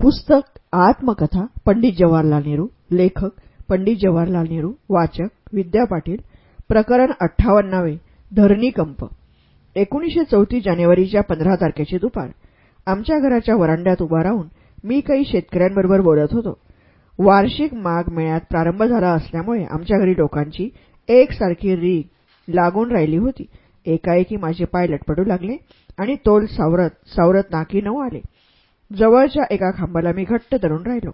पुस्तक आत्मकथा पंडित जवाहरलाल नेहरू लेखक पंडित जवाहरलाल नेहरू वाचक विद्या पाटील प्रकरण अठ्ठावन्नावे धरणीकंप. एकोणीसशे चौतीस जानेवारीच्या पंधरा तारखेचे दुपार. आमच्या घराच्या वरांड्यात उभा राहून मी काही शेतकऱ्यांबरोबर बोलत होतो. वार्षिक माग मेळ्यात प्रारंभ झाला असल्यामुळे आमच्या घरी लोकांची एकसारखी रीग लागून राहिली होती. एकाएकी माझे पाय लटपटू लागले आणि तोल सावरत सावरत नाकी नऊ आले. जवळच्या एका खांबाला मी घट्ट धरून राहिलो.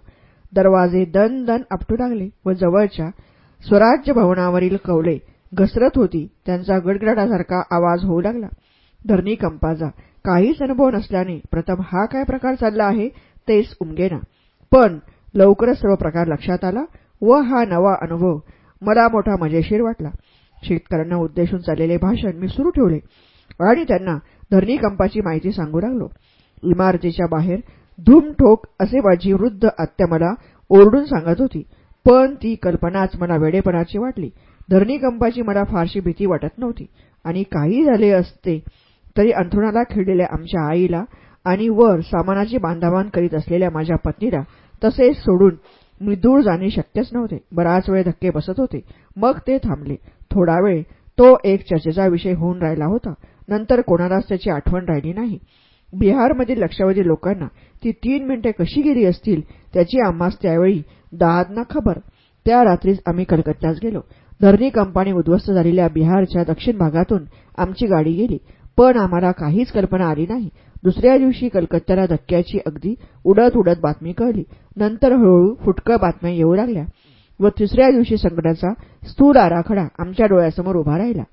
दरवाजे दन दन आपटू लागले व जवळच्या स्वराज्य भवनावरील कवले घसरत होती. त्यांचा गडगडासारखा आवाज होऊ लागला. धरणी कंपाचा काहीच अनुभव नसल्याने प्रथम हा काय प्रकार चालला आहे तेच उमगेना. पण लवकरच सर्व प्रकार लक्षात आला व हा नवा अनुभव मला मोठा मजेशीर वाटला. शेतकऱ्यांना उद्देशून चाललेले भाषण मी सुरू ठेवले आणि त्यांना धरणीकंपाची माहिती सांगू लागलो. इमारतीच्या बाहेर धूमठोक असे माझी वृद्ध आत्या मला ओरडून सांगत होती. पण ती कल्पनाच मला वेडेपणाची वाटली. धरणीकंपाची मला फारशी भीती वाटत नव्हती. आणि काही झाले असते तरी अंथरुणाला खिळलेल्या आमच्या आईला आणि वर सामानाची बांधाबांध करीत असलेल्या माझ्या पत्नीला तसेच सोडून मी दूर जाणे शक्यच नव्हते. बराच वेळ धक्के बसत होते. मग ते थांबले. थोडा वेळ तो एक चर्चेचा विषय होऊन राहिला होता. नंतर कोणालाच त्याची आठवण राहिली नाही. बिहारमधील लक्षावधी लोकांना ती तीन मिनिटे कशी गेली असतील त्याची आम्हास त्यावेळी दाद ना खबर. त्या रात्रीच आम्ही कलकत्त्यास गेलो. धरणी कंपाणी उद्ध्वस्त झालेल्या बिहारच्या दक्षिण भागातून आमची गाडी गेली. पण आम्हाला काहीच कल्पना आली नाही. दुसऱ्या दिवशी कलकत्त्याला धक्क्याची अगदी उडत उडत बातमी कळली. नंतर हळूहळू फुटक्या बातम्या येऊ लागल्या व तिसऱ्या दिवशी संकटाचा स्थूल आराखडा आमच्या डोळ्यासमोर उभा राहिला.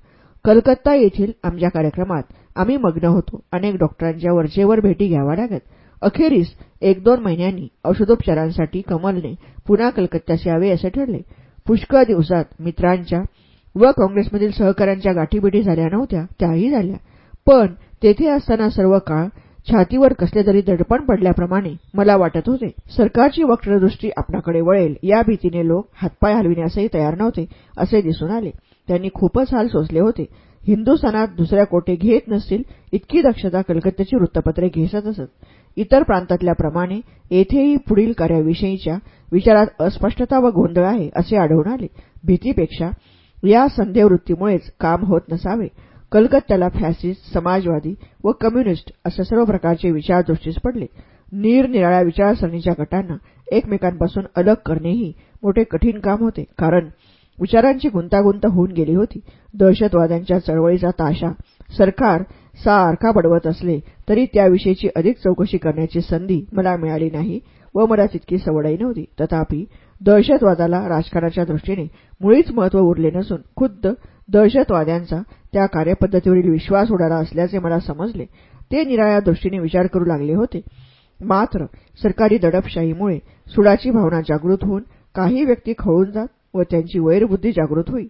कलकत्ता येथील आमच्या कार्यक्रमात आम्ही मग्न होतो. अनेक डॉक्टरांच्या वरचेवर भेटी घ्याव्या लागत. अखेरीस एक दोन महिन्यांनी औषधोपचारांसाठी कमलने पुन्हा कलकत्त्यास यावे असे ठरले. पुष्कळ दिवसात मित्रांच्या व काँग्रेसमधील सहकाऱ्यांच्या गाठीभेटी झाल्या नव्हत्या त्याही झाल्या. पण तेथे असताना सर्व काळ छातीवर कसले तरी दडपण पडल्याप्रमाणे मला वाटत होते सरकारची वक्रदृष्टी आपणाकडे वळेल या भीतीने लोक हातपाय हलविण्यासही तयार नव्हते असे दिसून आले. त्यांनी खूपच हाल सोसले होते. हिंदू सणात दुसऱ्या कोठे घेत नसतील इतकी दक्षता कलकत्त्याची वृत्तपत्रे घेसत असत. इतर प्रांतातल्याप्रमाणे येथेही पुढील कार्याविषयीच्या विचारात अस्पष्टता व गोंधळ आहे असे आढळून आले. भीतीपेक्षा या संदेहवृत्तीमुळेच काम होत नसावे. कलकत्त्याला फॅसिस्ट समाजवादी व कम्युनिस्ट अशा सर्व प्रकारचे विचार दृष्टीस पडले. निरनिराळ्या विचारसरणीच्या गटांना एकमेकांपासून अलग करणेही मोठे कठीण काम होते. कारण विचारांची गुंतागुंत होऊन गेली होती. दहशतवाद्यांच्या चळवळीचा ताशा सरकार सारखा बडवत असले तरी त्याविषयीची अधिक चौकशी करण्याची संधी मला मिळाली नाही व मला तितकी सवडही नव्हती. तथापि दहशतवादाला राजकारणाच्या दृष्टीने मुळीच महत्त्व उरले नसून खुद्द दहशतवाद्यांचा त्या कार्यपद्धतीवरील विश्वास उडाला असल्याचे मला समजले. ते निराळ्या दृष्टीने विचार करू लागले होते. मात्र सरकारी दडपशाहीमुळे सुडाची भावना जागृत होऊन काही व्यक्ती खळून जात व त्यांची वैरबुद्धी जागृत होई.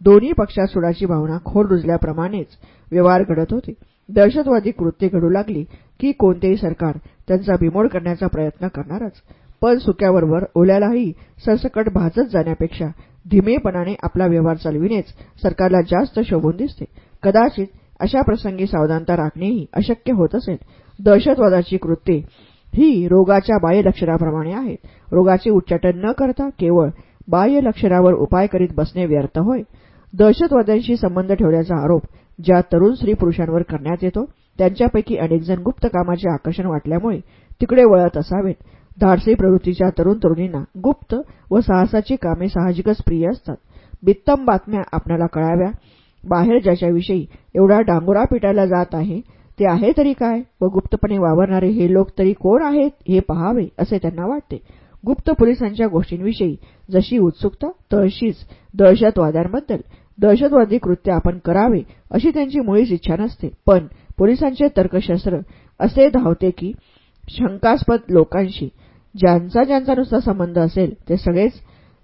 दोन्ही पक्षात सुडाची भावना खोल रुजल्याप्रमाणेच व्यवहार घडत होते. दहशतवादी कृत्ये घडू लागली की कोणतेही सरकार त्यांचा बिमोड करण्याचा प्रयत्न करणारच. पण सुक्याबरोबर ओल्यालाही सरसकट भाजत जाण्यापेक्षा धीमेपणाने आपला व्यवहार चालविणेच सरकारला जास्त शोभून दिसते. कदाचित अशा प्रसंगी सावधानता राखणेही अशक्य होत असेल. दहशतवादाची कृत्ये ही रोगाच्या बाह्य लक्षणाप्रमाणे आहेत. रोगाचे उच्चाटन न करता केवळ बाह्य लक्षणावर उपाय करीत बसणे व्यर्थ होय. दहशतवाद्यांशी संबंध ठेवल्याचा आरोप ज्या तरुण स्त्री पुरुषांवर करण्यात येतो त्यांच्यापैकी अनेकजण गुप्त कामाचे आकर्षण वाटल्यामुळे तिकडे वळत असावेत. धाडसी प्रवृत्तीच्या तरुण तरुणींना गुप्त व साहसाची कामे साहजिकच प्रिय असतात. बित्तम बातम्या आपल्याला कळाव्या. बाहेर ज्याच्याविषयी एवढा डांगोरा पिटायला जात आहे ते आहे तरी काय व गुप्तपणे वावरणारे हे लोक तरी कोण आहेत हे पहावे असे त्यांना वाटते. गुप्त पोलिसांच्या गोष्टींविषयी जशी उत्सुकता तशीच दहशतवाद्यांबद्दल. दहशतवादी कृत्य आपण करावे अशी त्यांची मुळीच इच्छा नसते. पण पोलिसांचे तर्कशास्त्र असे धावते की शंकास्पद लोकांशी ज्यांचा ज्यांचा नुसता संबंध असेल ते सगळेच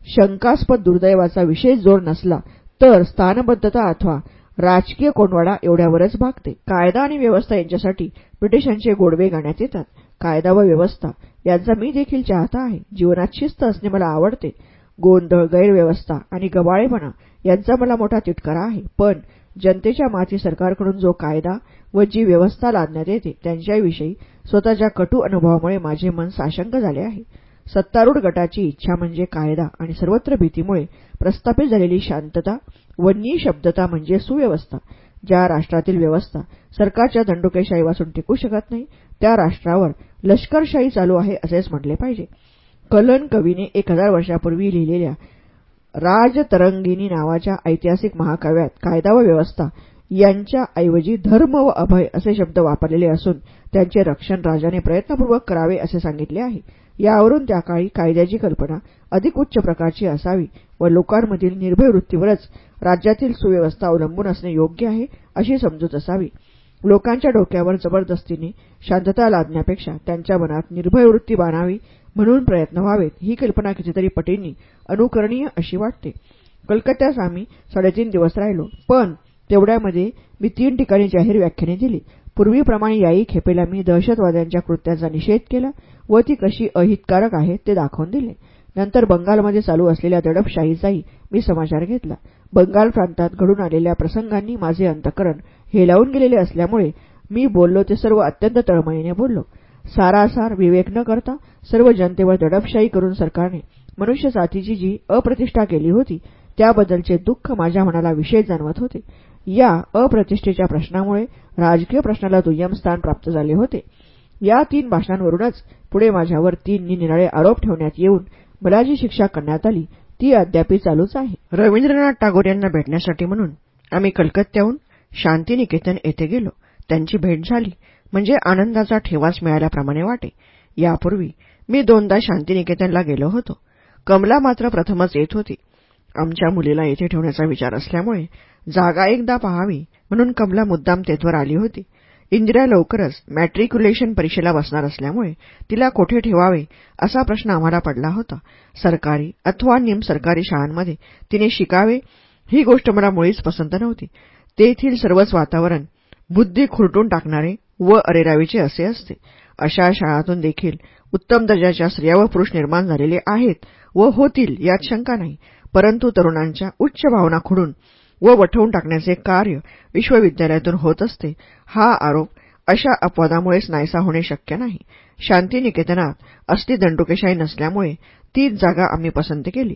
शंकास्पद दुर्दैवाचा विशेष जोर नसला तर स्थानबद्धता अथवा राजकीय कोंडवाडा एवढ्यावरच भागते. कायदा आणि व्यवस्था यांच्यासाठी ब्रिटिशांचे गोडवे गाण्यात येतात. कायदा व व्यवस्था यांचा मी देखील चाहता आहे. जीवनात शिस्त असणे मला आवडते. गोंधळ गैरव्यवस्था आणि गबाळेपणा यांचा मला मोठा तिटकारा आहे. पण जनतेच्या माथी सरकारकडून जो कायदा व जी व्यवस्था लादण्यात येते त्यांच्याविषयी स्वतःच्या कटू अनुभवामुळे माझे मन साशंक झाले आहे. सत्तारूढ गटाची इच्छा म्हणजे कायदा आणि सर्वत्र भीतीमुळे प्रस्थापित झालेली शांतता व निशब्दता म्हणजे सुव्यवस्था. ज्या राष्ट्रातील व्यवस्था सरकारच्या दंडुकेशाहीपासून टिकू शकत नाही त्या राष्ट्रावर लष्करशाही चालू आहे असेच म्हटले पाहिजे. कलन कवीने एक हजार वर्षापूर्वी लिहिलेल्या राजतरंगिणी नावाच्या ऐतिहासिक महाकाव्यात कायदा व व्यवस्था यांच्या ऐवजी धर्म व अभय असे शब्द वापरलेले असून त्यांचे रक्षण राजाने प्रयत्नपूर्वक करावे असे सांगितले आहे. यावरून त्या काळी कायद्याची कल्पना अधिक उच्च प्रकारची असावी व लोकांमधील निर्भय वृत्तीवरच राज्यातील सुव्यवस्था अवलंबून असणे योग्य आहे अशी समजूत असावी. लोकांच्या डोक्यावर जबरदस्तीने शांतता लादण्यापेक्षा त्यांच्या मनात निर्भय वृत्ती बाणावी म्हणून प्रयत्न व्हावेत ही कल्पना कितीतरी पटींनी अनुकरणीय अशी वाटते. कलकत्त्यास आम्ही साडेतीन दिवस राहिलो पण तेवढ्यामध्ये मी तीन ठिकाणी जाहीर व्याख्याने दिली. पूर्वीप्रमाणे याही खेपेला मी दहशतवाद्यांच्या कृत्यांचा निषेध केला व ती कशी अहितकारक आहे ते दाखवून दिले. नंतर बंगालमध्ये चालू असलेल्या दडपशाहीचाही मी समाचार घेतला. बंगाल प्रांतात घडून आलेल्या प्रसंगांनी माझे अंतकरण हेलावून गेलेले असल्यामुळे मी बोललो ते सर्व अत्यंत तळमळीने बोललो. सारासार विवेक न करता सर्व जनतेवर दडपशाही करून सरकारने मनुष्य जातीची जी अप्रतिष्ठा केली होती त्याबद्दलचे दुःख माझ्या मनाला विशेष जाणवत होते. या अप्रतिष्ठेच्या प्रश्नामुळे राजकीय प्रश्नाला दुय्यम स्थान प्राप्त झाले होते. या तीन भाषणांवरूनच पुढे माझ्यावर तीन निराळे आरोप ठेवण्यात येऊन मला जी शिक्षा करण्यात आली. ती अद्याप चालूच आहे. रवींद्रनाथ टागोर यांना भेटण्यासाठी म्हणून आम्ही कलकत्त्याहून शांतिनिकेतन येथे गेलो. त्यांची भेट झाली. म्हणजे आनंदाचा ठेवास मिळाल्याप्रमाणे वाटे. यापूर्वी मी दोनदा शांतिनिकेतनला गेलो होतो. कमला मात्र प्रथमच येत होती. आमच्या मुलीला येथे ठेवण्याचा विचार असल्यामुळे जागा एकदा पहावी म्हणून कमला मुद्दाम तेथवर आली होती. इंदिरा लवकरच मॅट्रिक्युलेशन परीक्षेला बसणार असल्यामुळे तिला कोठे ठेवावे असा प्रश्न आम्हाला पडला होता. सरकारी अथवा निमसरकारी शाळांमध्ये तिने शिकावे ही गोष्ट मला मुळीच पसंत नव्हती. तेथील सर्वच वातावरण बुद्धी खुरटून टाकणारे व अरेरावीचे असे असते. अशा शाळातून देखील उत्तम दर्जाच्या स्त्रिया व पुरुष निर्माण झालेले आहेत व होतील यात शंका नाही. परंतु तरुणांच्या उच्च भावना खुडून व वठवून टाकण्याचे कार्य विश्वविद्यालयातून होत असते. हा आरोप अशा अपवादामुळेच नाहीसा होणे शक्य नाही. शांतिनिकेतनात असली दंडुकेशाही नसल्यामुळे तीच जागा आम्ही पसंत केली.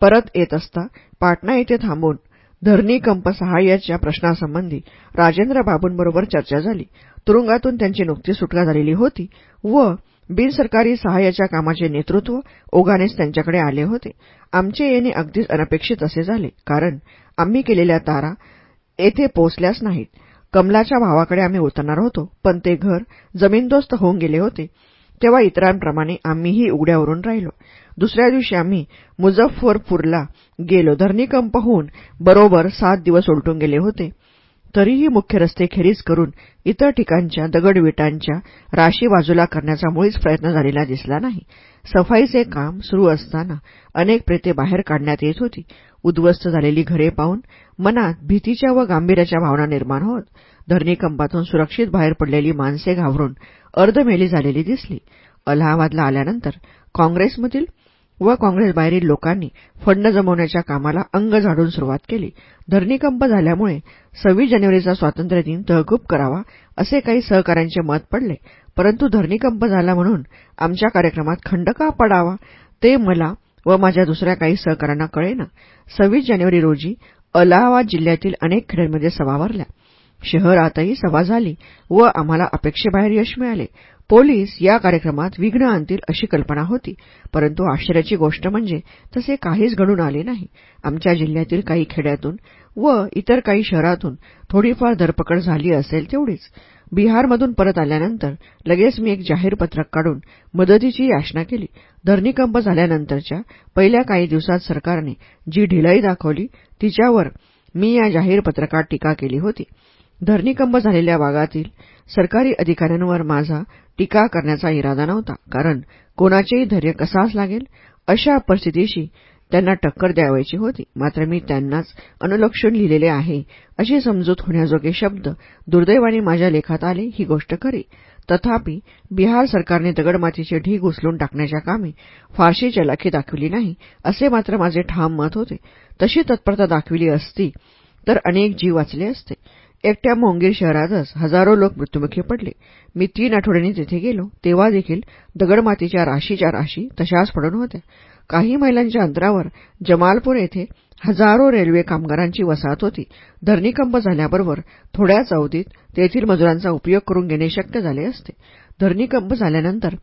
परत येत असता पाटणा येथे थांबून धरणीकंप सहाय्याच्या प्रश्नासंबंधी राजेंद्र बाबूंबरोबर चर्चा झाली. तुरुंगातून त्यांची नुकती सुटका झालेली होती व बिनसरकारी सहाय्याच्या कामाचे नेतृत्व ओघानेच त्यांच्याकडे आले होते. आमचे येणे अगदीच अनपेक्षित असे झाले कारण आम्ही केलेल्या तारा येथे पोचल्याच नाहीत. कमलाच्या भावाकडे आम्ही उतरणार होतो पण ते घर जमीनदोस्त होऊन गेले होते. तेव्हा इतरांप्रमाणे आम्हीही उघड्यावरून राहिलो. दुसऱ्या दिवशी आम्ही मुझफ्फरपूरला गेलो. धरणीकंप होऊन बरोबर सात दिवस उलटून गेले होते. तरीही मुख्य रस्ते खेरीज करून इतर ठिकाणच्या दगडविटांच्या राशी बाजूला करण्याचा मुळीच प्रयत्न झालेला दिसला नाही. सफाईचे काम सुरू असताना अनेक प्रेते बाहेर काढण्यात येत होती. उद्ध्वस्त झालेली घरे पाहून मनात भीतीच्या व गांभीर्याच्या भावना निर्माण होत. धरणीकंपातून सुरक्षित बाहेर पडलेली माणसे घाबरून अर्धमेली झालेली दिसली. अलाहाबादला आल्यानंतर काँग्रेसमधील व काँग्रेसबाहेरील लोकांनी फंड जमवण्याच्या कामाला अंग झाडून सुरुवात केली. धरणीकंप झाल्यामुळे सव्वीस जानेवारीचा स्वातंत्र्य दिन तहकूब करावा असे काही सहकाऱ्यांचे मत पडले. परंतु धरणीकंप झाला म्हणून आमच्या कार्यक्रमात खंड का पडावा? ते मला व माझ्या दुसऱ्या काही सहकाऱ्यांना कळेना. सव्वीस जानेवारी रोजी अलाहाबाद जिल्ह्यातील अनेक खेड्यांमध्ये सभा भरल्या. शहरातही सभा झाली व आम्हाला अपेक्षेबाहेर यश मिळाले. पोलीस या कार्यक्रमात विघ्न आणतील अशी कल्पना होती परंतु आश्चर्याची गोष्ट म्हणजे तसे काहीच घडून आले नाही. आमच्या जिल्ह्यातील काही खेड्यातून व इतर काही शहरातून थोडीफार धरपकड झाली असेल तेवढीच. बिहारमधून परत आल्यानंतर लगेच मी एक जाहीर पत्रक काढून मदतीची याचना केली. धरणीकंप झाल्यानंतरच्या पहिल्या काही दिवसात सरकारने जी ढिलाई दाखवली तिच्यावर मी या जाहीर पत्रकात टीका केली होती. धरणीकंप झालेल्या भागातील सरकारी अधिकाऱ्यांवर माझा टीका करण्याचा इरादा नव्हता. कारण कोणाचेही धैर्य कसाच लागेल अशा परिस्थितीशी त्यांना टक्कर द्यावायची होती. मात्र मी त्यांनाच अनुलक्षून लिहिलेले आहे अशी समजूत होण्याजोगे शब्द दुर्दैवाने माझ्या लेखात आले ही गोष्ट खरी. तथापि बिहार सरकारने दगडमातीचे ढीग उचलून टाकण्याच्या कामी फारशी चलाखी दाखविली नाही असे मात्र माझे ठाम मत होते. तशी तत्परता दाखविली असती तर अनेक जीव वाचले असते. एकट्या मोंगीर शहरातच हजारो लोक मृत्युमुखी पडले. मी तीन आठवड्यांनी तिथे गेलो तेव्हा देखील दगडमातीच्या राशीच्या राशी तशाच पडून होत्या. काही मैलांच्या अंतरावर जमालपूर येथे हजारो रेल्वे कामगारांची वसाहत होती. धरणीकंप झाल्याबरोबर थोड्याच अवधीत तेथील मजुरांचा उपयोग करून घेणे शक्य झाले असते. धरणीकंप झाल्यानंतर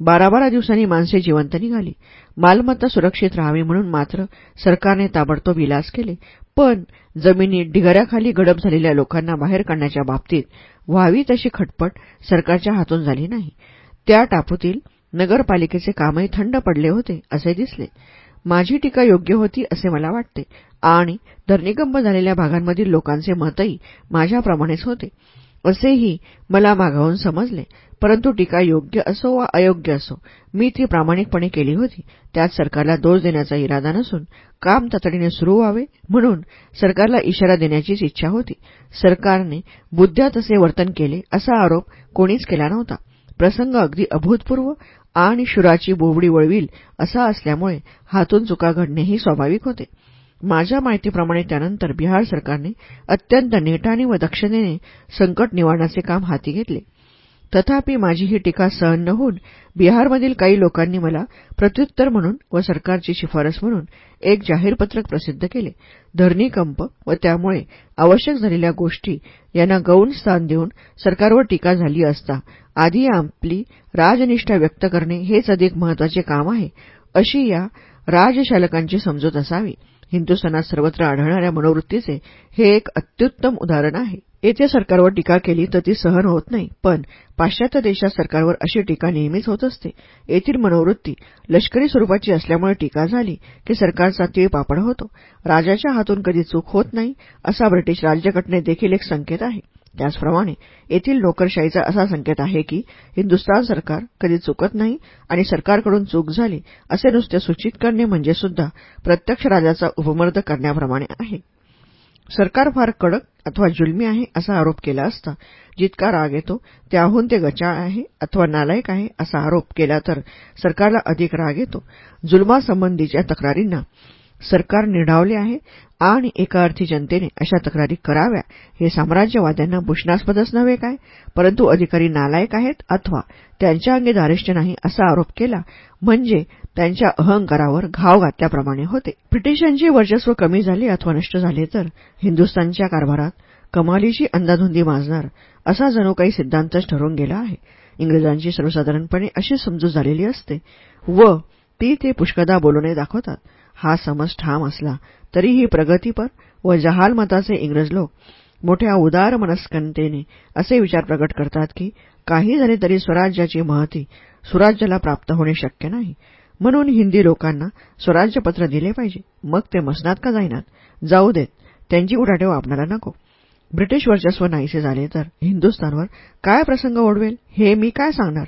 बारा बारा दिवसांनी माणसे जिवंत निघाली. मालमत्ता सुरक्षित राहावी म्हणून मात्र सरकारने ताबडतोब इलाज केले. पण जमिनीत ढिगाऱ्याखाली गडप झालेल्या लोकांना बाहेर काढण्याच्या बाबतीत व्हावी तशी खटपट सरकारच्या हातून झाली नाही. त्या टापूतील नगरपालिकेचे कामही थंड पडले होते असे दिसले. माझी टीका योग्य होती असे मला वाटते. आणि धरणीकंप झालेल्या भागांमधील लोकांचे मतही माझ्याप्रमाणेच होते. असेही मला मागावून समजले. परंतु टीका योग्य असो वा अयोग्य असो मी ती प्रामाणिकपणे केली होती. त्यात सरकारला दोष देण्याचा इरादा नसून काम तातडीने सुरू व्हावे म्हणून सरकारला इशारा देण्याचीच इच्छा होती. सरकारने बुद्ध्या तसे वर्तन केले असा आरोप कोणीच केला नव्हता. प्रसंग अगदी अभूतपूर्व आणि शुराची बोबडी वळविल असा असल्यामुळे हातून चुका घडणेही स्वाभाविक होते. माझ्या माहितीप्रमाणे त्यानंतर बिहार सरकारने अत्यंत नेटाने व दक्षतेने संकट निवारण्याचे काम हाती घेतले. तथापि माझी ही टीका सहन न होऊन बिहारमधील काही लोकांनी मला प्रत्युत्तर म्हणून व सरकारची शिफारस म्हणून एक जाहीर पत्रक प्रसिद्ध केले. धरणीकंप व त्यामुळे आवश्यक झालेल्या गोष्टी यांना गौण स्थान देऊन सरकारवर टीका झाली असता आधी आपली राजनिष्ठा व्यक्त करणे हेच अधिक महत्त्वाचे काम आहे अशी या राजशालकांची समजूत असावी. हिंदुस्थानात सर्वत्र आढळणाऱ्या मनोवृत्तीचे हे एक अत्युत्तम उदाहरण आहे. येथे सरकारवर टीका केली तर ती सहन होत नाही. पण पाश्चात्य देशात सरकारवर अशी टीका नेहमीच होत असते. येथील मनोवृत्ती लष्करी स्वरूपाची असल्यामुळे टीका झाली की सरकारचा तीळ पापड होतो. राजाच्या हातून कधी चूक होत नाही असा ब्रिटिश राज्यघटनेत देखील एक संकेत आहे. त्याचप्रमाणे येथील नोकरशाहीचा असा संकेत आहे की हिंदुस्थान सरकार कधी चुकत नाही आणि सरकारकडून चूक झाली असे नुसते सूचित करणे म्हणजे सुद्धा प्रत्यक्ष राजाचा उपमर्द करण्याप्रमाणे आहे. सरकार फार कडक अथवा जुलमी आहे असा आरोप केला असता जितका राग येतो त्याहून ते गचाळ आहे अथवा नालायक आहे असा आरोप केला तर सरकारला अधिक राग येतो. जुलमासंबंधीच्या तक्रारींना सरकार निढावले आहे आणि एका अर्थी जनतेने अशा तक्रारी कराव्या. हे साम्राज्यवाद्यांना भूषणास्पदच नव्हे काय? परंतु अधिकारी नालायक आहेत अथवा त्यांच्या अंगी दारिष्ट्य नाही असा आरोप केला म्हणजे त्यांच्या अहंकारावर घाव घातल्याप्रमाणे होते. ब्रिटिशांचे वर्चस्व कमी झाले अथवा नष्ट झाले तर हिंदुस्थानच्या कारभारात कमालीची अंदाधुंदी माजणार असा जणू काही सिद्धांतच ठरून गेला आहे. इंग्रजांची सर्वसाधारणपणे अशी समजूत झालेली असते. व ती ते पुष्कदा बोलूने दाखवतात. हा समज ठाम असला तरीही प्रगतीपर व जहालमताचे इंग्रज लोक मोठ्या उदार मनस्कनतेने असे विचार प्रकट करतात की काही झाले तरी स्वराज्याची महती स्वराज्याला प्राप्त होणे शक्य नाही. म्हणून हिंदी लोकांना स्वराज्यपत्र दिले पाहिजे. मग ते मसनात का जाईनात? जाऊ देत. त्यांची उडाटेव आपणाला नको. ब्रिटिश वर्चस्व नाहीसे झाले तर हिंदुस्थानवर काय प्रसंग ओढवेल? हे मी काय सांगणार?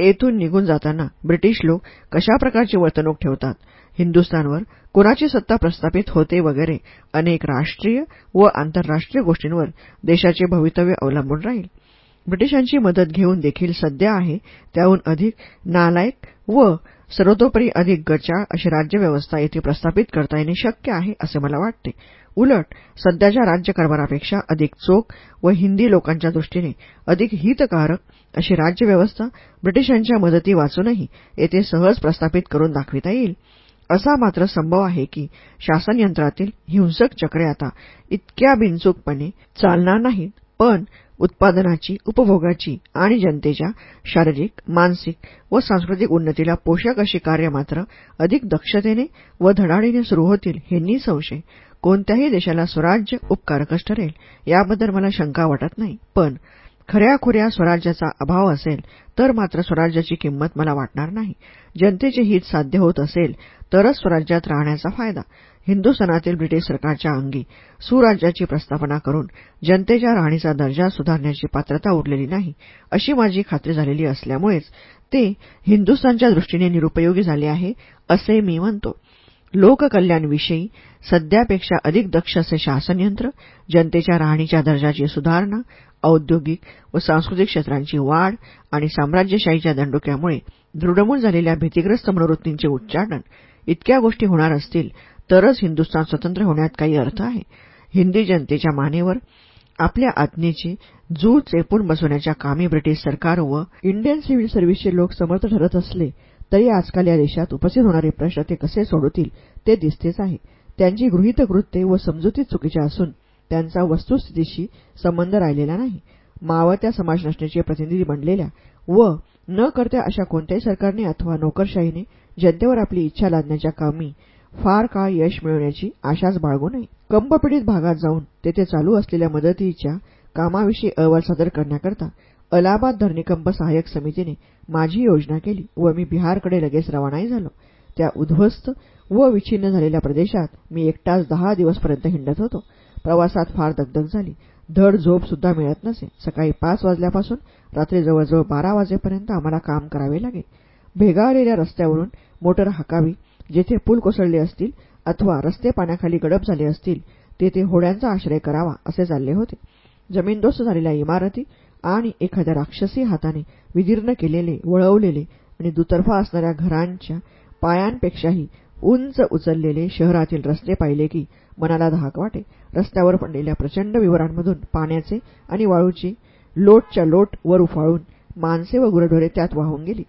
येथून निघून जाताना ब्रिटिश लोक कशा प्रकारची वर्तणूक ठेवतात? हिंदुस्थानवर कोणाची सत्ता प्रस्थापित होते वगैरे अनेक राष्ट्रीय व आंतरराष्ट्रीय गोष्टींवर देशाचे भवितव्य अवलंबून राहील. ब्रिटिशांची मदत घेऊन देखील सध्या आहे त्याहून अधिक नालायक व सर्वतोपरी अधिक गचाळ अशी राज्यव्यवस्था येथे प्रस्थापित करता येणे शक्य आहे असे मला वाटते. उलट सध्याच्या राज्यकारभारापेक्षा अधिक चोख व हिंदी लोकांच्या दृष्टीने अधिक हितकारक अशी राज्यव्यवस्था ब्रिटिशांच्या मदती वाचूनही येथे सहज प्रस्थापित करून दाखविता येईल. असा मात्र संभव आहे की शासन यंत्रातील हिंसक चक्रे आता इतक्या बिनचूकपणे चालणार नाहीत पण उत्पादनाची उपभोगाची आणि जनतेच्या शारीरिक मानसिक व सांस्कृतिक उन्नतीला पोषक अशी कार्य मात्र अधिक दक्षतेने व धडाडीने सुरू होतील हे निसंशय कोणत्याही देशाला स्वराज्य उपकारकच ठरेल याबद्दल मला शंका वाटत नाही पण खऱ्याखुऱ्या स्वराज्याचा अभाव असेल तर मात्र स्वराज्याची किंमत मला वाटणार नाही. जनतेचे हित साध्य होत असेल तरच स्वराज्यात राहण्याचा फायदा. हिंदुस्थानातील ब्रिटिश सरकारच्या अंगी सुराज्याची प्रस्थापना करून जनतेच्या राहणीचा दर्जा सुधारण्याची पात्रता उरलेली नाही अशी माझी खात्री झालेली असल्यामुळेच ते हिंदुस्थानच्या दृष्टीने निरुपयोगी झाले आहे असे मी म्हणतो. लोककल्याणविषयी सध्यापेक्षा अधिक दक्ष असे शासनयंत्र जनतेच्या राहणीच्या दर्जाची सुधारणा औद्योगिक व सांस्कृतिक क्षेत्रांची वाढ आणि साम्राज्यशाहीच्या दंडुक्यामुळे दृढमूल झालेल्या भीतीग्रस्त मनोवृत्तींचे उच्चाटन इतक्या गोष्टी होणार असतील तरच हिंदुस्थान स्वतंत्र होण्यात काही अर्थ आहे. हिंदी जनतेच्या मानेवर आपल्या आज्ञेची जूळ चेपून बसवण्याच्या कामी ब्रिटिश सरकार व इंडियन सिव्हिल सर्व्हिसचे लोक समर्थ ठरत असले तरी आजकाल या देशात उपस्थित होणारे प्रश्न ते कसे सोडवतील ते दिसतेच आहे. त्यांची गृहीत कृत्ये व समजुती चुकीच्या असून त्यांचा वस्तुस्थितीशी संबंध राहिलेला नाही. मावत्या समाजरचनेचे प्रतिनिधी बनलेल्या व न करत्या अशा कोणत्याही सरकारने अथवा नोकरशाहीने जनतेवर आपली इच्छा लादण्याच्या कामी फार काळ यश मिळवण्याची आशाच बाळगू नये. कंपपीडित भागात जाऊन तेथे चालू असलेल्या मदतीच्या कामाविषयी अहवाल सादर करण्याकरता अलाहाबाद धरणीकंप सहाय्यक समितीने माझी योजना केली व मी बिहारकडे लगेच रवानाही झालो. त्या उद्ध्वस्त व विच्छिन्न झालेल्या प्रदेशात मी एकटाच दहा दिवसपर्यंत हिंडत होतो. प्रवासात फार दगदग झाली. धड झोप सुद्धा मिळत नसे. सकाळी पाच वाजल्यापासून रात्री जवळजवळ बारा वाजेपर्यंत आम्हाला काम करावे लागे. भेगावलेल्या रस्त्यावरून मोटर हाकावी जेथे पूल कोसळले असतील अथवा रस्ते पाण्याखाली गडप झाले असतील तेथे होड्यांचा आश्रय करावा असे चालले होते. जमीनदोस्त झालेल्या इमारती आणि एखाद्या राक्षसी हाताने विदीर्ण केलेले वळवलेले आणि दुतर्फा असणाऱ्या घरांच्या पायांपेक्षाही उंच उचललेले शहरातील रस्ते पाहिले की मनाला धाक वाटे. रस्त्यावर पडलेल्या प्रचंड विवरांमधून पाण्याचे आणि वाळूची लोटच्या लोट वर उफाळून माणसे व गुरढोरे त्यात वाहून गेली.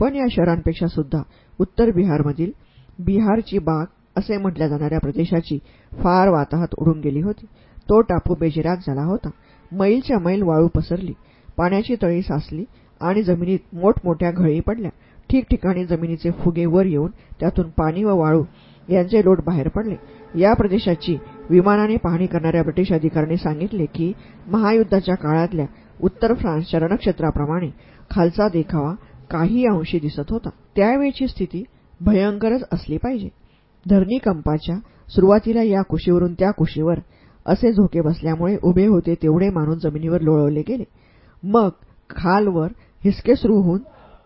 पण या शहरांपेक्षा सुद्धा उत्तर बिहारमधील बिहारची बाग असे म्हटल्या जाणाऱ्या प्रदेशाची फार वाताहत उडून गेली होती. तो टापू बेजिराग झाला होता. मैलच्या मैल वाळू पसरली. पाण्याची तळी साचली आणि जमिनीत मोठमोठ्या घळी पडल्या. ठिकठिकाणी जमिनीचे फुगे वर येऊन त्यातून पाणी व वाळू यांचे लोट बाहेर पडले. या प्रदेशाची विमानाने पाहणी करणाऱ्या ब्रिटिश अधिकाऱ्यांनी सांगितले की महायुद्धाच्या काळातल्या उत्तर फ्रान्सच्या रणक्षेत्राप्रमाणे खालचा देखावा काही अंशी दिसत होता. त्यावेळची स्थिती भयंकरच असली पाहिजे. धरणीकंपाच्या सुरुवातीला या कुशीवरून त्या कुशीवर असे झोके बसल्यामुळे उभे होते तेवढे माणूस जमिनीवर लोळवले गेले. मग खालवर हिसके सुरू होऊन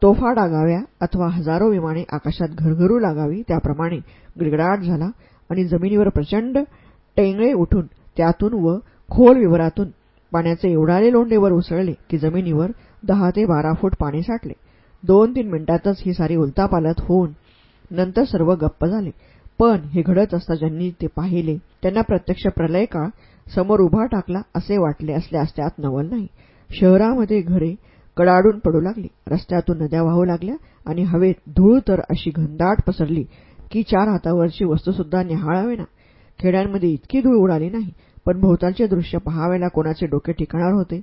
तोफा डागाव्या अथवा हजारो विमाने आकाशात घरघरू लागावी त्याप्रमाणे गिडगडाट झाला आणि जमिनीवर प्रचंड टेंगळे उठून त्यातून व खोल विवरातून पाण्याचे एवढाले लोंडेवर उसळले की जमिनीवर दहा ते बारा फूट पाणी साठले. दोन तीन मिनिटातच ही सारी उलतापालत होऊन नंतर सर्व गप्प झाले. पण हे घडत असता ज्यांनी ते पाहिले त्यांना प्रत्यक्ष प्रलय काळ समोर उभा टाकला असे वाटले असल्यास त्यात नवल नाही. शहरामध्ये घरे कडाडून पडू लागली. रस्त्यातून नद्या वाहू लागल्या आणि हवेत धूळ तर अशी घनदाट पसरली की चार हातावरची वस्तूसुद्धा निहाळावेना. खेड्यांमध्ये इतकी धूळ उडाली नाही पण भोवतालचे दृश्य पहावेला कोणाचे डोके ठिकाणार होते.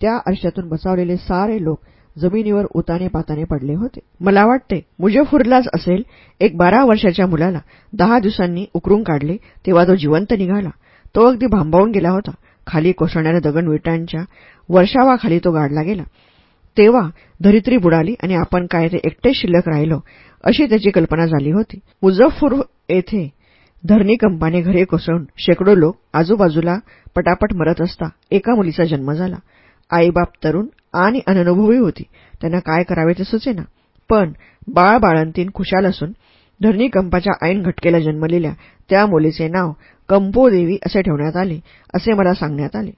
त्या आरशातून बसावलेले सारे लोक जमिनीवर उताने पाताने पडले होते. मला वाटते मुजफ्फरलाच असेल एक बारा वर्षाच्या मुलाला. दहा दिवसांनी उकरून काढले तेव्हा तो जिवंत निघाला. तो अगदी भांबावून गेला होता. खाली कोसळणाऱ्या दगडविटांच्या वर्षावाखाली तो गाडला गेला. तेव्हा धरित्री बुडाली आणि आपण काय ते एकटे शिल्लक राहिलो. अशी त्याची कल्पना झाली होती. मुझफ्फर येथे धरणीकंपाने घरे कोसळून शेकडो लोक आजूबाजूला पटापट मरत असता एका मुलीचा जन्म झाला. आईबाप तरुण आणि अननुभवी होती. त्यांना काय करावे ते सुचेना पण बाळ बाळंतीन खुशाल असून धरणीकंपाच्या ऐन घटकेला जन्मलेल्या त्या मुलीचे नाव कंपोदेवी असे ठेवण्यात आले असे मला सांगण्यात आले.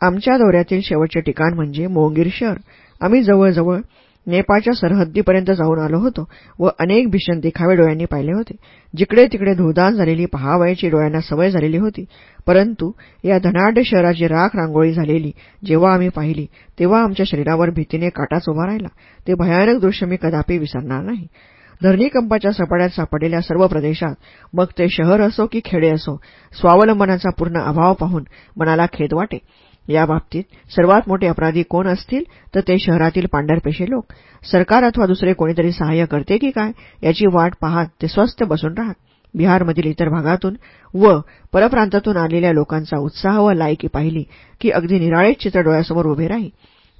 आमच्या दौऱ्यातील शेवटचे ठिकाण म्हणजे मोंगीर शहर. आम्ही जवळजवळ नेपाळच्या सरहद्दीपर्यंत जाऊन आलो होतो व अनेक भीषण देखावे डोळ्यांनी पाहिले होते. जिकडे तिकडे धुळदान झालेली पहावयाची डोळ्यांना सवय झालेली होती. परंतु या धनाढ्य शहराची राख रांगोळी झालेली जेव्हा आम्ही पाहिली तेव्हा आमच्या शरीरावर भीतीने काटाच उभा राहिला. ते भयानक दृश्य मी कदापि विसरणार नाही. धरणीकंपाच्या सपाट्यात सापडलेल्या सर्व प्रदेशात मग ते शहर असो की खेडे असो स्वावलंबनाचा पूर्ण अभाव पाहून मनाला खेद वाटे. याबाबतीत सर्वात मोठे अपराधी कोण असतील तर ते शहरातील पांढरपेशे लोक. सरकार अथवा दुसरे कोणीतरी सहाय्य करते की काय? याची वाट पाहत ते स्वस्थ बसून राहत. बिहारमधील इतर भागातून व परप्रांतातून आलेल्या लोकांचा उत्साह व लायकी पाहिली की अगदी निराळेच चित्र डोळ्यासमोर उभे राही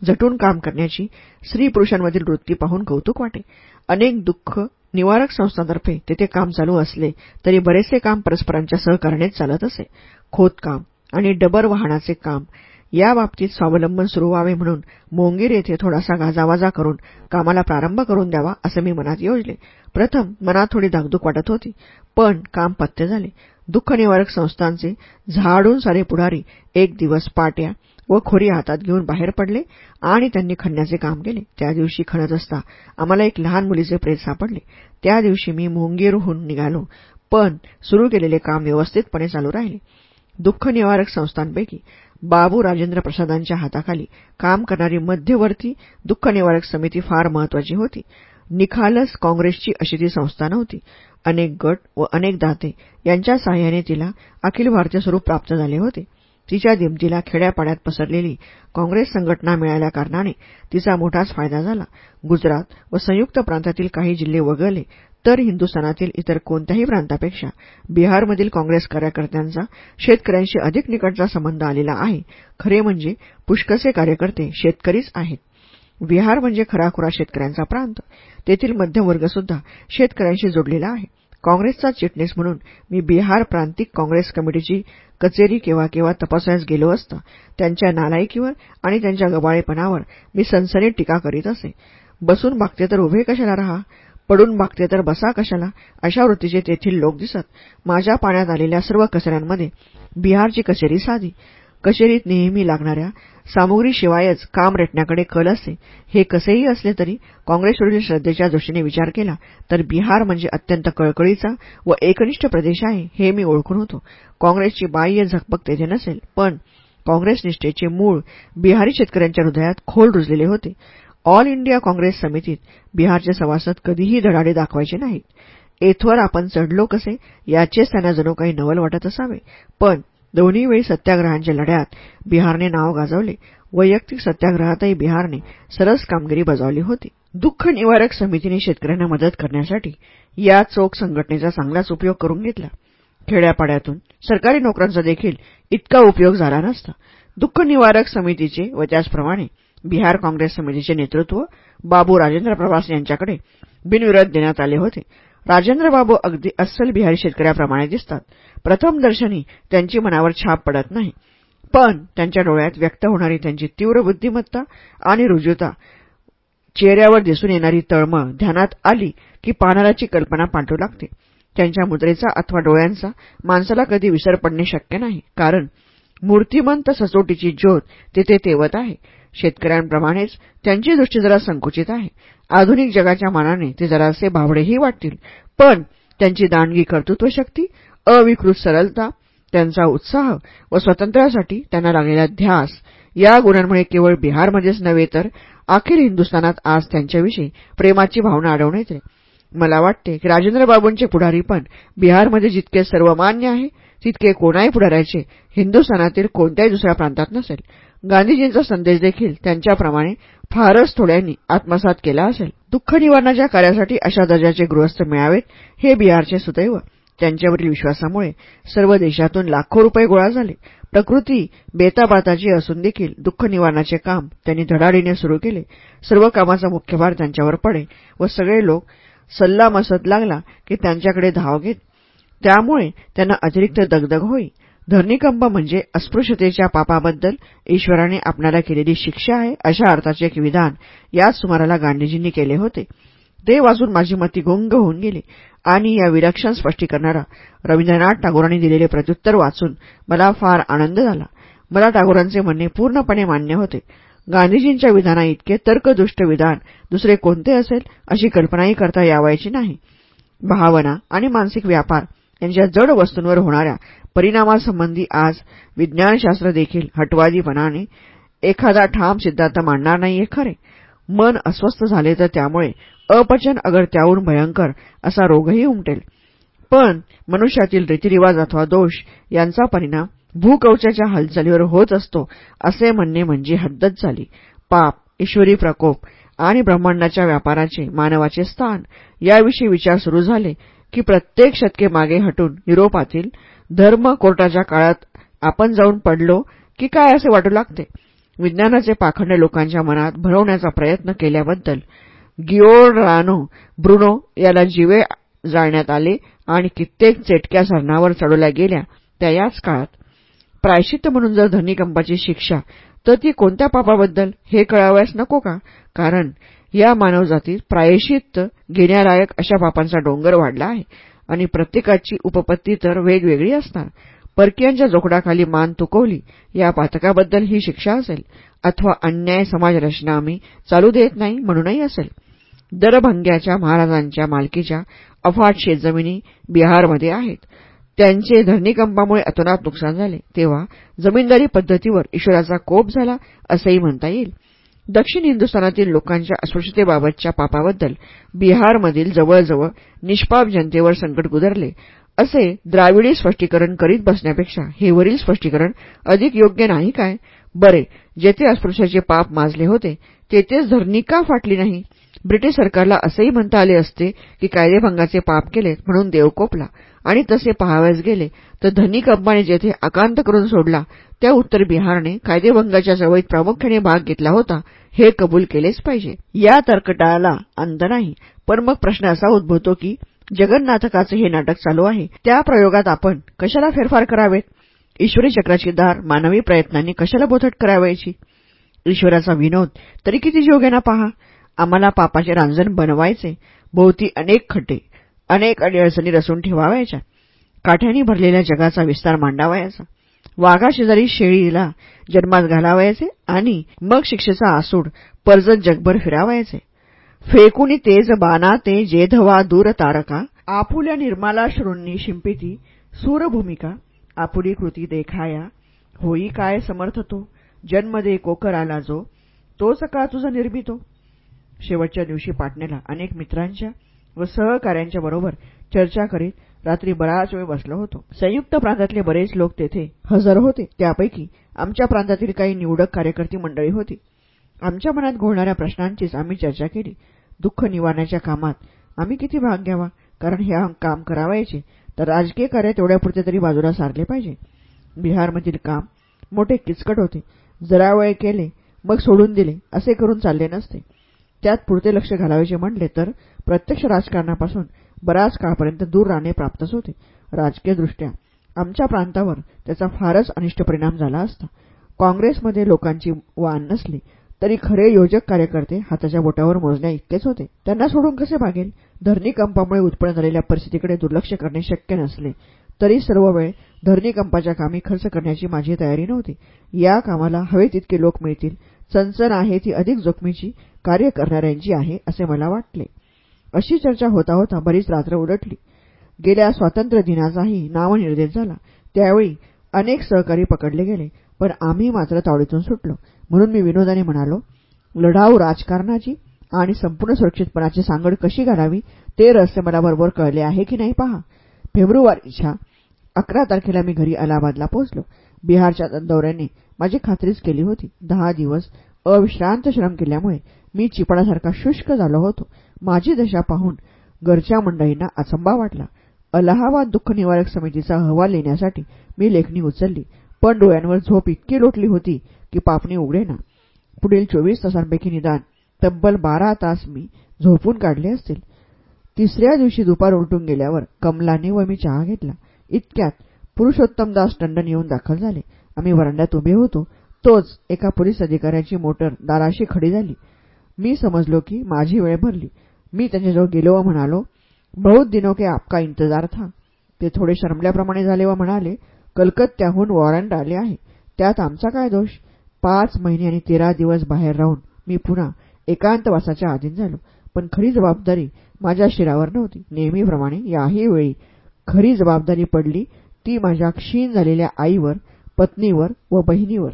झटून काम करण्याची स्त्री पुरुषांमधील वृत्ती पाहून कौतुक वाटे. अनेक दुःख निवारक संस्थांतर्फे तेथे काम चालू असले तरी बरेचसे काम परस्परांच्या सहकार्यानेच चालत असे. खोदकाम आणि डबर वाहनाचे काम याबाबतीत स्वावलंबन सुरू व्हावे म्हणून मोंगीर येथे थोडासा गाजावाजा करून कामाला प्रारंभ करून द्यावा असे मी मनात योजले. प्रथम मनात थोडी धाकधूक वाटत होती पण काम पत्ते झाले. दुःख निवारक संस्थांचे झाडून सारे पुढारी एक दिवस पाट्या व खोरी हातात घेऊन बाहेर पडले आणि त्यांनी खणण्याचे काम केले. त्या दिवशी खणत असता आम्हाला एक लहान मुलीचे प्रेत सापडले. त्या दिवशी मी मोंगीरहून निघालो पण सुरू केलेले काम व्यवस्थितपणे चालू राहिले. दुःख निवारक संस्थांपैकी बाबू राजेंद्र प्रसादांच्या हाताखाली काम करणारी मध्यवर्ती दुःख निवारक समिती फार महत्वाची होती. निखालस काँग्रेसची अशी ती संस्था नव्हती. अनेक गट व अनेक दाते यांच्या सहाय्याने तिला अखिल भारतीय स्वरूप प्राप्त झाले होते. तिच्या दिमतीला खेड्यापाड्यात पसरलेली काँग्रेस संघटना मिळाल्या कारणाने तिचा मोठाच फायदा झाला. गुजरात व संयुक्त प्रांतातील काही जिल्हे वगळले उत्तर हिंदुस्थानातील इतर कोणत्याही प्रांतापेक्षा बिहारमधील काँग्रेस कार्यकर्त्यांचा शेतकऱ्यांशी अधिक निकटचा संबंध आलेला आहे. खरे म्हणजे पुष्कसे कार्यकर्ते शेतकरीच आहेत. बिहार म्हणजे खराखुरा शेतकऱ्यांचा प्रांत. तेथील मध्यमवर्गसुद्धा शेतकऱ्यांशी जोडलेला आहे. काँग्रेसचा चिटणीस म्हणून मी बिहार प्रांतिक काँग्रेस कमिटीची कचेरी केव्हा केव्हा तपासायस गेलो असता त्यांच्या नालायकीवर आणि त्यांच्या गबाळेपणावर मी सनसनीत टीका करीत असे. बसून बागते तर उभे कशाला रहा? पडून मागते तर बसा कशाला? अशा वृत्तीचे तेथील लोक दिसत माझ्या पाण्यात आलेल्या सर्व कचऱ्यांमध्ये बिहारची कचेरी साधी. कचेरीत नेहमी लागणाऱ्या सामुग्रीशिवायच काम रेटण्याकडे कल असे हे कसेही असले तरी काँग्रेसवरील श्रद्धेच्या दृष्टीने विचार केला तर बिहार म्हणजे अत्यंत कळकळीचा व एकनिष्ठ प्रदेश आहे हे मी ओळखून होतो. काँग्रेसची बाह्य झकपक तेथे नसेल पण काँग्रेस निष्ठेचे मूळ बिहारी शेतकऱ्यांच्या हृदयात खोल रुजलेले होते. ऑल इंडिया काँग्रेस समितीत बिहारचे सभासद कधीही धडाडे दाखवायचे नाहीत. एथवर आपण चढलो कसे याचेच त्यांना जणू काही नवल वाटत असावे. पण दोन्ही वेळी सत्याग्रहांच्या लढ्यात बिहारने नाव गाजवले. वैयक्तिक सत्याग्रहातही बिहारने सरस कामगिरी बजावली होती. दुःख निवारक समितीने शेतकऱ्यांना मदत करण्यासाठी या चोख संघटनेचा चांगलाच उपयोग करून घेतला. खेड्यापाड्यातून सरकारी नोकरांचा देखील इतका उपयोग झाला नसता. दुःख निवारक समितीचे व त्याचप्रमाणे बिहार काँग्रेस समितीचे नेतृत्व बाबू राजेंद्र प्रवास यांच्याकडे बिनविरोध देण्यात आले होते. राजेंद्र बाबू अगदी अस्सल बिहारी शेतकऱ्याप्रमाणे दिसतात. प्रथम दर्शनी त्यांची मनावर छाप पडत नाही. पण त्यांच्या डोळ्यात व्यक्त होणारी त्यांची तीव्र बुद्धिमत्ता आणि रुजुता चेहऱ्यावर दिसून येणारी तळमळ ध्यानात आली की पानाराची कल्पना पांटू लागते. त्यांच्या मुद्रेचा अथवा डोळ्यांचा माणसाला कधी विसर पडणे शक्य नाही कारण मूर्तिमंत सचोटीची ज्योत तेथे तेवत आहे. शेतकऱ्यांप्रमाणेच त्यांची दृष्टी जरा संकुचित आहे. आधुनिक जगाच्या मानाने ते जरासे भावडेही वाटतील पण त्यांची दांडगी कर्तृत्वशक्ती अविकृत सरलता त्यांचा उत्साह व स्वातंत्र्यासाठी त्यांना लागलेला ध्यास या गुणांमुळे केवळ बिहारमध्येच नव्हे तर अखेर हिंदुस्थानात आज त्यांच्याविषयी प्रेमाची भावना अडवण्यात येते. मला वाटते की राजेंद्र बाबूंचे पुढारी पण बिहारमध्ये जितके सर्वमान्य आहे तितके कोणाही पुढाऱ्याचे हिंदुस्थानातील कोणत्याही दुसऱ्या प्रांतात नसेल. गांधीजींचा संदेश देखील त्यांच्याप्रमाणे फारच थोड्यांनी आत्मसात केला असेल. दुःख निवारणाच्या कार्यासाठी अशा दर्जाचे गृहस्थ मिळावेत हे बिहारचे सुदैव. त्यांच्यावरील विश्वासामुळे सर्व देशातून लाखो रुपये गोळा झाले. प्रकृती बेताबाताची असून देखील दुःख निवारणाचे काम त्यांनी धडाडीने सुरू केले. सर्व कामाचा मुख्य भार त्यांच्यावर पडे व सगळे लोक सल्लामसत लागला की त्यांच्याकडे धाव घेत. त्यामुळे त्यांना अतिरिक्त दगदग होई. धरणीकंप म्हणजे अस्पृश्यतेच्या पापाबद्दल ईश्वराने आपणाला केलेली शिक्षा आहे अशा अर्थाचे एक विधान याच सुमाराला गांधीजींनी केले होते. ते वाचून माझी मती गुंग होऊन गेली. आणि या विलक्षण स्पष्टीकरणारा रवींद्रनाथ टागोरांनी दिलेले प्रत्युत्तर वाचून मला फार आनंद झाला. मला टागोरांचे म्हणणे पूर्णपणे मान्य होते. गांधीजींच्या विधाना इतके तर्कदुष्ट विधान दुसरे कोणते असेल अशी कल्पनाही करता यावायची नाही. भावना आणि मानसिक व्यापार यांच्या जड वस्तूंवर होणाऱ्या परिणामासंबंधी आज विज्ञानशास्त्र देखील हटवादीपणाने एखादा ठाम सिद्धांत मांडणार नाहीये खरे. मन अस्वस्थ झाले तर त्यामुळे अपचन अगर त्याहून भयंकर असा रोगही उमटेल. पण मनुष्यातील रीतिरिवाज अथवा दोष यांचा परिणाम भूकवचाच्या हालचालीवर होत असतो असे म्हणणे म्हणजे हद्दच झाली. पाप ईश्वरी प्रकोप आणि ब्रह्मांडाच्या व्यापाराचे मानवाचे स्थान याविषयी विचार सुरू झाले की प्रत्येक शतके मागे हटून युरोपातील धर्म कोर्टाच्या काळात आपण जाऊन पडलो की काय असे वाटू लागते? विज्ञानाचे पाखंड लोकांच्या मनात भरवण्याचा प्रयत्न केल्याबद्दल रानो ब्रुनो याला जीवे जाळण्यात आले आणि कित्येक चेटक्या सरणावर चढवल्या गेल्या त्या याच काळात. प्रायश्चित्त म्हणून जर धनिकंपाची शिक्षा तर ती कोणत्या पापाबद्दल हे कळावयास नको का? कारण या मानवजातीत प्रायश्चित्त घेण्यालायक अशा पापांचा डोंगर वाढला आहे. आणि प्रत्येकाची उपपत्ती तर वेगवेगळी असणार. परकीयांच्या जोखडाखाली मान तुकवली या पातकाबद्दल ही शिक्षा असेल. अथवा अन्याय समाजरचना आम्ही चालू देत नाही म्हणूनही असेल. दरभंग्याच्या महाराजांच्या मालकीच्या अफाट शेतजमिनी बिहारमध्ये आहेत. त्यांचे धरणीकंपामुळे अतोनात नुकसान झाले. तेव्हा जमीनदारी पद्धतीवर ईश्वराचा कोप झाला असंही म्हणता येईल. दक्षिण हिंदुस्थानातील लोकांच्या अस्पृश्यतेबाबतच्या पापाबद्दल बिहारमधील जवळजवळ निष्पाप जनतेवर संकट गुदरले असे द्राविडी स्पष्टीकरण करीत बसण्यापेक्षा हे वरील स्पष्टीकरण अधिक योग्य नाही काय? बरे जेथे अस्पृश्याचे पाप माजले होते तेथेच धरणी का फाटली नाही? ब्रिटिश सरकारला असंही म्हणता आले असते की कायदेभंगाचे पाप केले म्हणून देव कोपला. आणि तसे पहावयास गेले तर धनी कंपाने जेथे आकांत करून सोडला त्या उत्तर बिहारने कायदेभंगाच्या चळवळीत प्रामुख्याने भाग घेतला होता हे कबूल केलेच पाहिजे. या तर्कटाला अंत नाही पण मग प्रश्न असा उद्भवतो की जगन्नाथकाचे हे नाटक चालू आहे त्या प्रयोगात आपण कशाला फेरफार करावेत ईश्वरी चक्राची दार मानवी प्रयत्नांनी कशाला बोथट करावायची? ईश्वराचा विनोद तरी किती जोग्याना पहा आम्हाला पापाचे रांजण बनवायचे भोवती अनेक खटे अनेक अडीअडचणी रचून ठेवावायच्या. काठ्यांनी भरलेल्या जगाचा विस्तार मांडावायचा. वाघाशेजारी शेळीला जन्मात घालावायचे आणि मग शिक्षेचा आसूड परजत जगभर फिरावायचे. फेकुनी तेज बाना ते जेधवा दूर तारका. आपुल्या निर्माला श्रोंनी शिंपिती. सूरभूमिका आपुली कृती देखाया. होई काय समर्थ तो? जन्म दे कोकर आला जो. तोच का तुझा निर्मितो? शेवटच्या दिवशी पाटण्याला अनेक मित्रांच्या व सहकार्यांच्या बरोबर चर्चा करीत रात्री बराच वेळ बसलो होतो. संयुक्त प्रांतातले बरेच लोक तेथे हजर होते. त्यापैकी आमच्या प्रांतातील काही निवडक कार्यकर्ती मंडळी होती. आमच्या मनात घोळणाऱ्या प्रश्नांचीच आम्ही चर्चा केली. दुःख निवारण्याच्या कामात आम्ही किती भाग घ्यावा? कारण हे काम करावायचे तर राजकीय कार्य तेवढ्यापुरते तरी बाजूला सारले पाहिजे. बिहारमधील काम मोठे किचकट होते. जरा वेळ केले मग सोडून दिले असे करून चालले नसते. त्यात पुरते लक्ष घालावायचे म्हणले तर प्रत्यक्ष राजकारणापासून बराच काळपर्यंत दूर राहणे प्राप्तच होते. राजकीयदृष्ट्या आमच्या प्रांतावर त्याचा फारच अनिष्ट परिणाम झाला असता. काँग्रेसमध्ये लोकांची वान नसली तरी खरे योजक कार्यकर्ते हाताच्या बोटावर मोजण्या इतकेच होते. त्यांना सोडून कसे भागेल? धरणीकंपामुळे उत्पन्न झालेल्या परिस्थितीकडे दुर्लक्ष करणे शक्य नसले तरी सर्व वेळ धरणीकंपाच्या कामी खर्च करण्याची माझी तयारी नव्हती. या कामाला हवे तितके लोक मिळतील चणचण आहे ती अधिक जोखमीची कार्य करणाऱ्यांची आहे असे मला वाटले. अशी चर्चा होता होता बरीच रात्र उलटली. गेल्या स्वातंत्र्य दिनाचाही नामनिर्देश झाला. त्यावेळी अनेक सहकारी पकडले गेले पण आम्ही मात्र तावडीतून सुटलो. म्हणून मी विनोदाने म्हणालो लढाऊ राजकारणाची आणि संपूर्ण सुरक्षितपणाची सांगड कशी घालावी ते रहस्य मला बरोबर कळले आहे की नाही पहा. फेब्रुवारीच्या अकरा तारखेला मी घरी अलाहाबादला पोहोचलो. बिहारच्या दौऱ्याने माझी खात्रीच केली होती. दहा दिवस अविश्रांत श्रम केल्यामुळे मी चिपळासारखा शुष्क झालो होतो. माझी दशा पाहून घरच्या मंडळींना अचंबा वाटला. अलाहाबाद दुःख निवारक समितीचा अहवाल लिहिण्यासाठी मी लेखणी उचलली. पण डोळ्यांवर झोप इतकी लोटली होती की पापणी उघडेना पुढील चोवीस तासांपैकी निदान तब्बल बारा तास मी झोपून काढले असतील. तिसऱ्या दिवशी दुपार उलटून गेल्यावर कमलाने व मी चहा घेतला. इतक्यात पुरुषोत्तमदास टंडन येऊन दाखल झाले. आम्ही वरांड्यात उभे होतो. तोच एका पोलीस अधिकाऱ्याची मोटर दाराशी खडी झाली. मी समजलो की माझी वेळ भरली. मी त्यांच्याजवळ गेलो व म्हणालो बहुत दिनो के आपका इंतजार था. ते थोडे शरमल्याप्रमाणे झाले व म्हणाले कलकत्त्याहून वॉरंट आले आहे. त्यात आमचा काय दोष? पाच महिने आणि तेरा दिवस बाहेर राहून मी पुन्हा एकांतवासाच्या अधीन झालो. पण खरी जबाबदारी माझ्या शिरावर नव्हती. नेहमीप्रमाणे याही वेळी खरी जबाबदारी पडली. ती माझ्या क्षीण झालेल्या आईवर पत्नीवर व बहिणीवर.